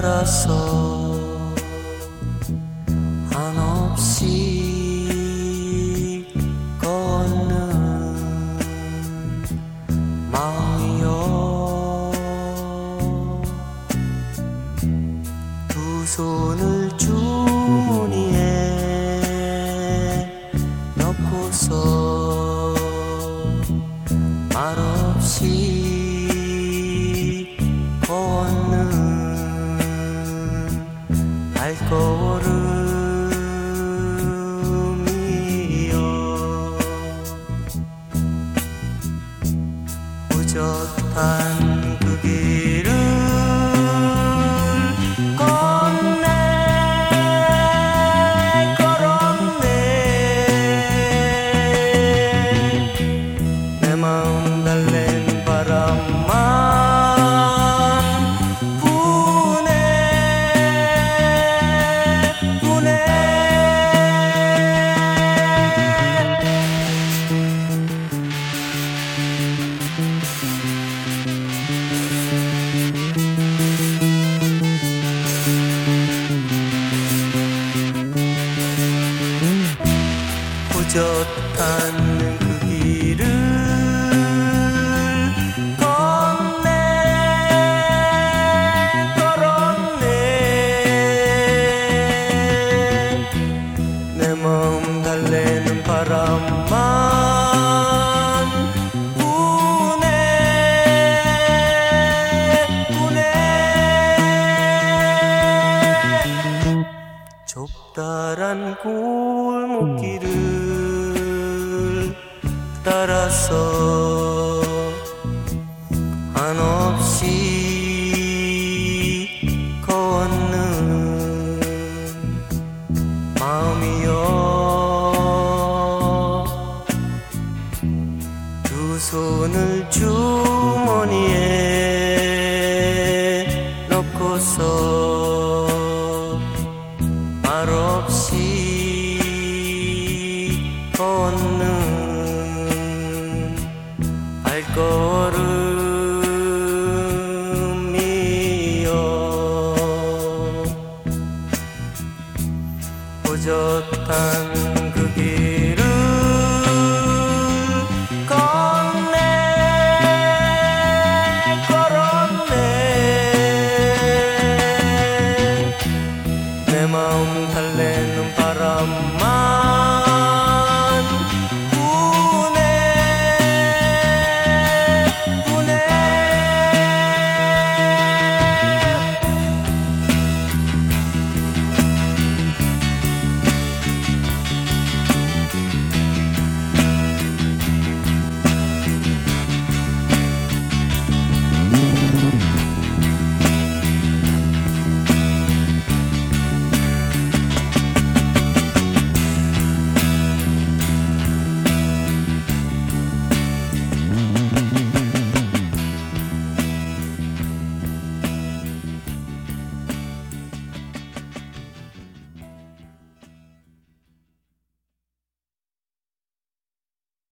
따라서 한없이 걷는 마음이여 두 손을 발걸음이여. 후젓한 후젓한 그 길을 좁다란 골목길을 따라서 한없이 걷는 마음이여. 두 손을 주머니에 넣고서 솟는 발걸음이여. 보젓한 그 길을 건네 걸었네. 내 마음